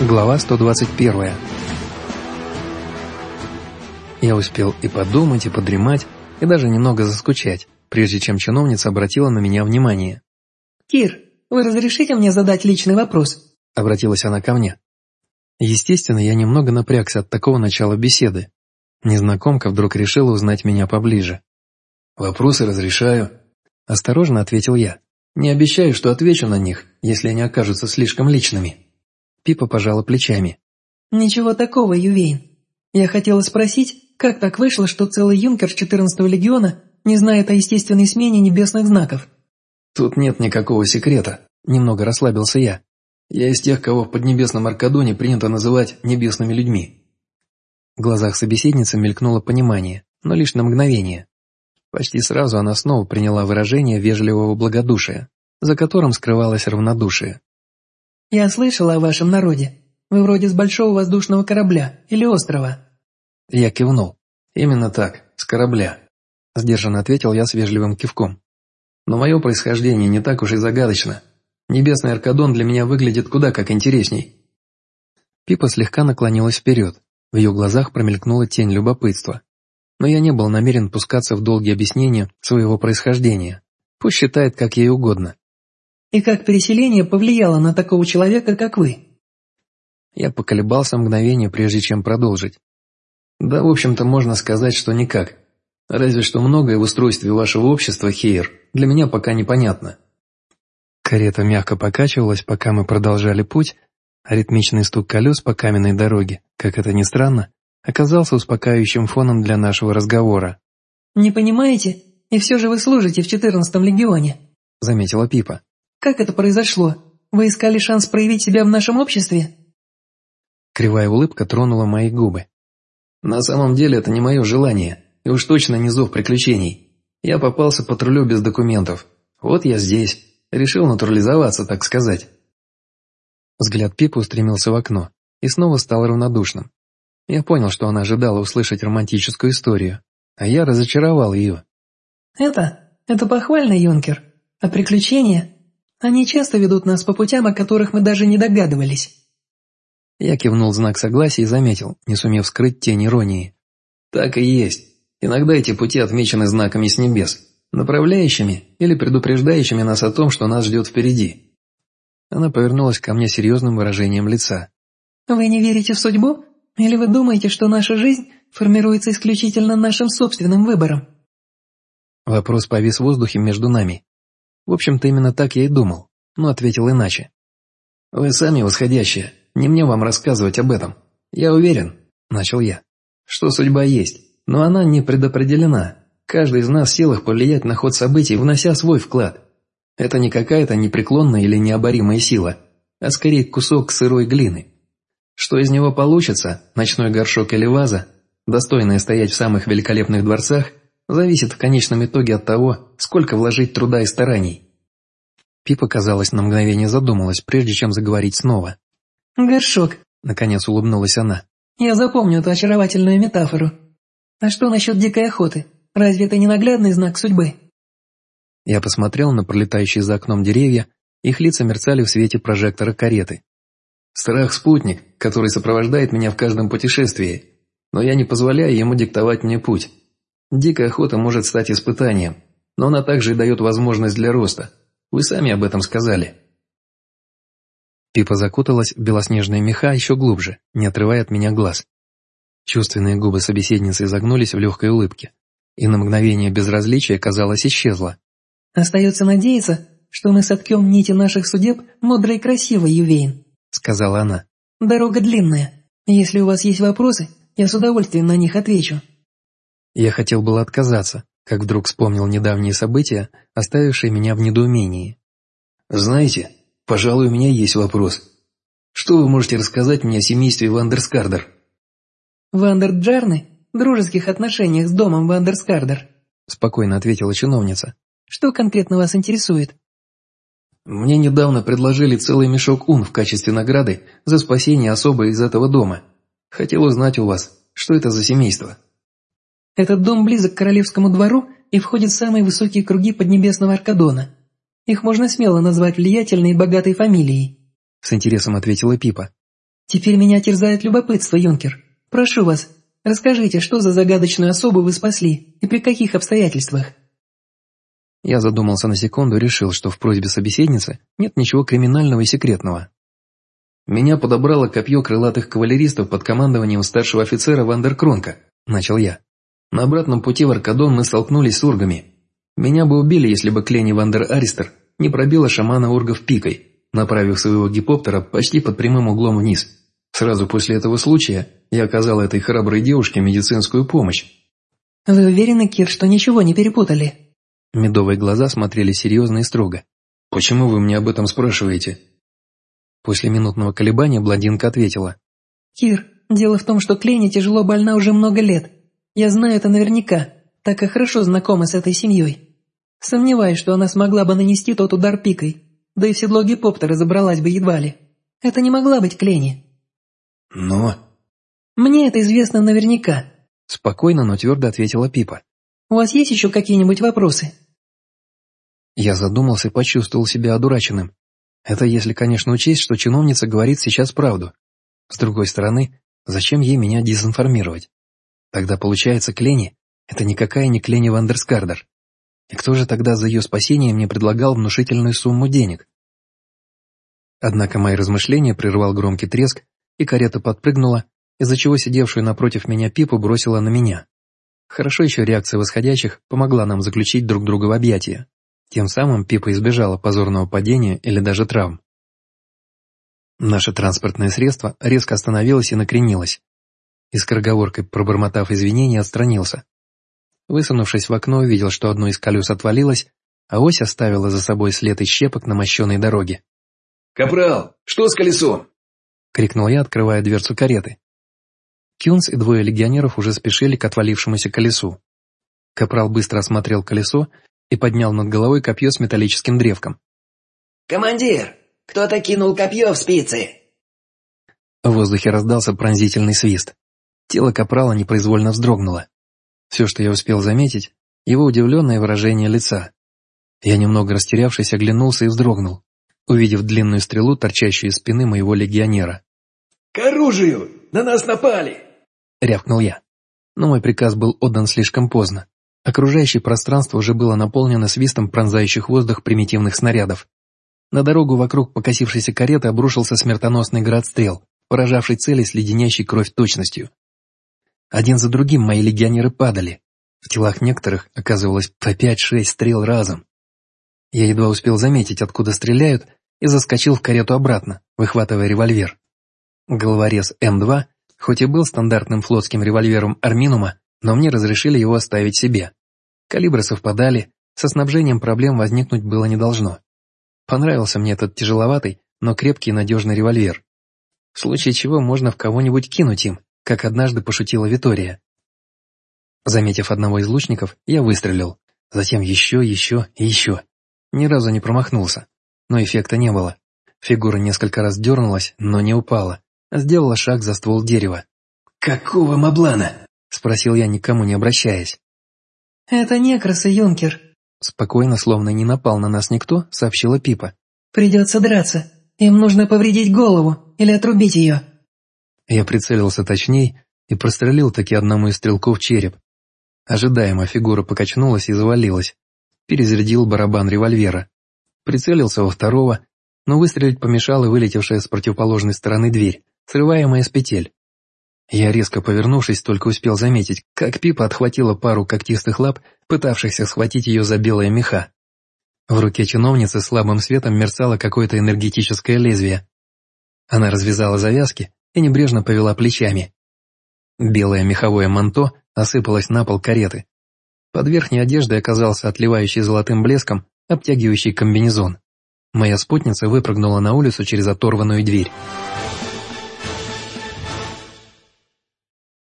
Глава 121 Я успел и подумать, и подремать, и даже немного заскучать, прежде чем чиновница обратила на меня внимание. «Кир, вы разрешите мне задать личный вопрос?» — обратилась она ко мне. Естественно, я немного напрягся от такого начала беседы. Незнакомка вдруг решила узнать меня поближе. «Вопросы разрешаю», — осторожно ответил я. «Не обещаю, что отвечу на них, если они окажутся слишком личными». Пипа пожала плечами. «Ничего такого, Ювейн. Я хотела спросить, как так вышло, что целый юнкер 14-го легиона не знает о естественной смене небесных знаков?» «Тут нет никакого секрета», — немного расслабился я. «Я из тех, кого в поднебесном Аркадоне принято называть небесными людьми». В глазах собеседницы мелькнуло понимание, но лишь на мгновение. Почти сразу она снова приняла выражение вежливого благодушия, за которым скрывалось равнодушие. «Я слышала о вашем народе. Вы вроде с большого воздушного корабля или острова». Я кивнул. «Именно так, с корабля», — сдержанно ответил я с вежливым кивком. «Но мое происхождение не так уж и загадочно. Небесный Аркадон для меня выглядит куда как интересней». Пипа слегка наклонилась вперед. В ее глазах промелькнула тень любопытства. Но я не был намерен пускаться в долгие объяснения своего происхождения. Пусть считает, как ей угодно. И как переселение повлияло на такого человека, как вы?» Я поколебался мгновение, прежде чем продолжить. «Да, в общем-то, можно сказать, что никак. Разве что многое в устройстве вашего общества, Хейер, для меня пока непонятно». Карета мягко покачивалась, пока мы продолжали путь, а ритмичный стук колес по каменной дороге, как это ни странно, оказался успокаивающим фоном для нашего разговора. «Не понимаете? И все же вы служите в четырнадцатом легионе», — заметила Пипа. Как это произошло? Вы искали шанс проявить себя в нашем обществе?» Кривая улыбка тронула мои губы. «На самом деле это не мое желание, и уж точно не зов приключений. Я попался патрулю без документов. Вот я здесь. Решил натурализоваться, так сказать». Взгляд Пипы устремился в окно и снова стал равнодушным. Я понял, что она ожидала услышать романтическую историю, а я разочаровал ее. «Это... это похвально, юнкер. А приключения они часто ведут нас по путям, о которых мы даже не догадывались». Я кивнул знак согласия и заметил, не сумев скрыть тень иронии. «Так и есть. Иногда эти пути отмечены знаками с небес, направляющими или предупреждающими нас о том, что нас ждет впереди». Она повернулась ко мне серьезным выражением лица. «Вы не верите в судьбу? Или вы думаете, что наша жизнь формируется исключительно нашим собственным выбором?» Вопрос повис в воздухе между нами. В общем-то, именно так я и думал, но ответил иначе. «Вы сами восходящие, не мне вам рассказывать об этом. Я уверен», — начал я, — «что судьба есть, но она не предопределена. Каждый из нас в силах повлиять на ход событий, внося свой вклад. Это не какая-то непреклонная или необоримая сила, а скорее кусок сырой глины. Что из него получится, ночной горшок или ваза, достойная стоять в самых великолепных дворцах, зависит в конечном итоге от того, сколько вложить труда и стараний. Пипа, казалось, на мгновение задумалась, прежде чем заговорить снова. «Горшок», — наконец улыбнулась она. «Я запомню эту очаровательную метафору. А что насчет дикой охоты? Разве это не наглядный знак судьбы?» Я посмотрел на пролетающие за окном деревья, их лица мерцали в свете прожектора кареты. «Страх — спутник, который сопровождает меня в каждом путешествии, но я не позволяю ему диктовать мне путь. Дикая охота может стать испытанием, но она также дает возможность для роста. Вы сами об этом сказали». Пипа закуталась в белоснежные меха еще глубже, не отрывая от меня глаз. Чувственные губы собеседницы изогнулись в легкой улыбке, и на мгновение безразличие, казалось, исчезло. «Остается надеяться, что мы соткем нити наших судеб мудро и красиво, Ювейн», — сказала она. «Дорога длинная. Если у вас есть вопросы, я с удовольствием на них отвечу». Я хотел было отказаться, как вдруг вспомнил недавние события, оставившие меня в недоумении. «Знаете, пожалуй, у меня есть вопрос. Что вы можете рассказать мне о семействе Вандерскардер?» «Вандерджарны в дружеских отношениях с домом Вандерскардер», спокойно ответила чиновница. «Что конкретно вас интересует?» «Мне недавно предложили целый мешок ун в качестве награды за спасение особы из этого дома. Хотел узнать у вас, что это за семейство?» Этот дом близок к королевскому двору и входит в самые высокие круги Поднебесного Аркадона. Их можно смело назвать влиятельной и богатой фамилией», — с интересом ответила Пипа. Теперь меня терзает любопытство, юнкер. Прошу вас, расскажите, что за загадочную особу вы спасли и при каких обстоятельствах?» Я задумался на секунду и решил, что в просьбе собеседницы нет ничего криминального и секретного. «Меня подобрало копье крылатых кавалеристов под командованием старшего офицера Вандеркронка», – начал я. «На обратном пути в Аркадон мы столкнулись с ургами. Меня бы убили, если бы Клени Вандер Аристер не пробила шамана ургов пикой, направив своего гипоптера почти под прямым углом вниз. Сразу после этого случая я оказал этой храброй девушке медицинскую помощь». «Вы уверены, Кир, что ничего не перепутали?» Медовые глаза смотрели серьезно и строго. «Почему вы мне об этом спрашиваете?» После минутного колебания блондинка ответила. «Кир, дело в том, что Клени тяжело больна уже много лет. Я знаю это наверняка, так как хорошо знакома с этой семьей. Сомневаюсь, что она смогла бы нанести тот удар пикой, да и в седло гипоптера забралась бы едва ли. Это не могла быть Клени». «Но...» «Мне это известно наверняка», — спокойно, но твердо ответила Пипа. «У вас есть еще какие-нибудь вопросы?» Я задумался и почувствовал себя одураченным. Это если, конечно, учесть, что чиновница говорит сейчас правду. С другой стороны, зачем ей меня дезинформировать? Тогда получается, Клени — это никакая не Клени Вандерскардер. И кто же тогда за ее спасение мне предлагал внушительную сумму денег? Однако мои размышления прервал громкий треск, и карета подпрыгнула, из-за чего сидевшую напротив меня Пипу бросила на меня. Хорошо еще реакция восходящих помогла нам заключить друг друга в объятия. Тем самым Пипа избежала позорного падения или даже травм. Наше транспортное средство резко остановилось и накренилось. И скороговоркой, пробормотав извинения, отстранился. Высунувшись в окно, увидел, что одно из колес отвалилось, а ось оставила за собой след из щепок на мощенной дороге. «Капрал, что с колесом?» — крикнул я, открывая дверцу кареты. Кюнс и двое легионеров уже спешили к отвалившемуся колесу. Капрал быстро осмотрел колесо и поднял над головой копье с металлическим древком. «Командир, кто-то кинул копье в спицы!» В воздухе раздался пронзительный свист. Тело капрала непроизвольно вздрогнуло. Все, что я успел заметить, его удивленное выражение лица. Я немного растерявшись оглянулся и вздрогнул, увидев длинную стрелу, торчащую из спины моего легионера. «К оружию! На нас напали!» — рявкнул я. Но мой приказ был отдан слишком поздно. Окружающее пространство уже было наполнено свистом пронзающих воздух примитивных снарядов. На дорогу вокруг покосившейся кареты обрушился смертоносный град стрел, поражавший цели с леденящей кровь точностью. Один за другим мои легионеры падали. В телах некоторых оказывалось по пять-шесть стрел разом. Я едва успел заметить, откуда стреляют, и заскочил в карету обратно, выхватывая револьвер. Головорез М2, хоть и был стандартным флотским револьвером Арминума, но мне разрешили его оставить себе. Калибры совпадали, со снабжением проблем возникнуть было не должно. Понравился мне этот тяжеловатый, но крепкий и надежный револьвер. В случае чего можно в кого-нибудь кинуть им, как однажды пошутила Витория. Заметив одного из лучников, я выстрелил, затем еще, еще и еще. Ни разу не промахнулся, но эффекта не было. Фигура несколько раз дернулась, но не упала, сделала шаг за ствол дерева. «Какого маблана?» — спросил я, никому не обращаясь. «Это некрасы, юнкер», — спокойно, словно не напал на нас никто, сообщила Пипа. «Придется драться. Им нужно повредить голову или отрубить ее». Я прицелился точней и прострелил таки одному из стрелков череп. Ожидаемо фигура покачнулась и завалилась. Перезарядил барабан револьвера. Прицелился во второго, но выстрелить помешала вылетевшая с противоположной стороны дверь, срываемая с петель. Я, резко повернувшись, только успел заметить, как Пипа отхватила пару когтистых лап, пытавшихся схватить ее за белые меха. В руке чиновницы слабым светом мерцало какое-то энергетическое лезвие. Она развязала завязки и небрежно повела плечами. Белое меховое манто осыпалось на пол кареты. Под верхней одеждой оказался отливающий золотым блеском обтягивающий комбинезон. Моя спутница выпрыгнула на улицу через оторванную дверь.